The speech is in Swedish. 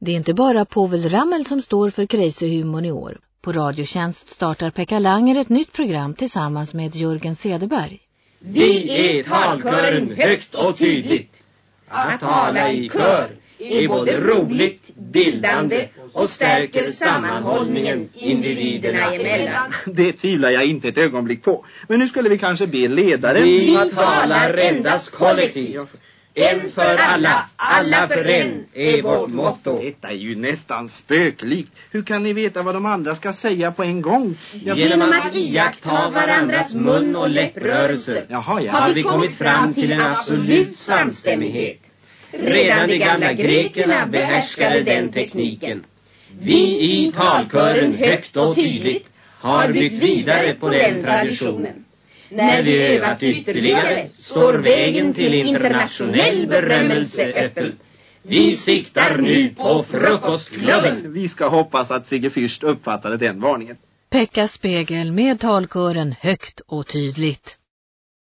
Det är inte bara Povel Ramel som står för crazy-humorn i år. På Radiotjänst startar Pekka Langer ett nytt program tillsammans med Jörgen Sederberg. Vi är talkören högt och tydligt. Att tala i kör är både roligt, bildande och stärker sammanhållningen individerna emellan. Det tvivlar jag inte ett ögonblick på. Men nu skulle vi kanske be ledaren... Vi talar endast kollektivt. En för alla, alla för en är vårt motto. Detta är ju nästan spöklikt. Hur kan ni veta vad de andra ska säga på en gång? Jag... Genom att iaktta varandras mun och läpprörelser Jaha, ja. har vi kommit fram till en absolut samstämmighet. Redan de gamla grekerna behärskade den tekniken. Vi i talkören högt och tydligt har byggt vidare på den traditionen. När vi övat ytterligare står vägen till internationell berömmelse öppen. Vi siktar nu på frukostklubben. Vi ska hoppas att Sigge Fürst uppfattade den varningen. Pekka Spegel med talkören högt och tydligt.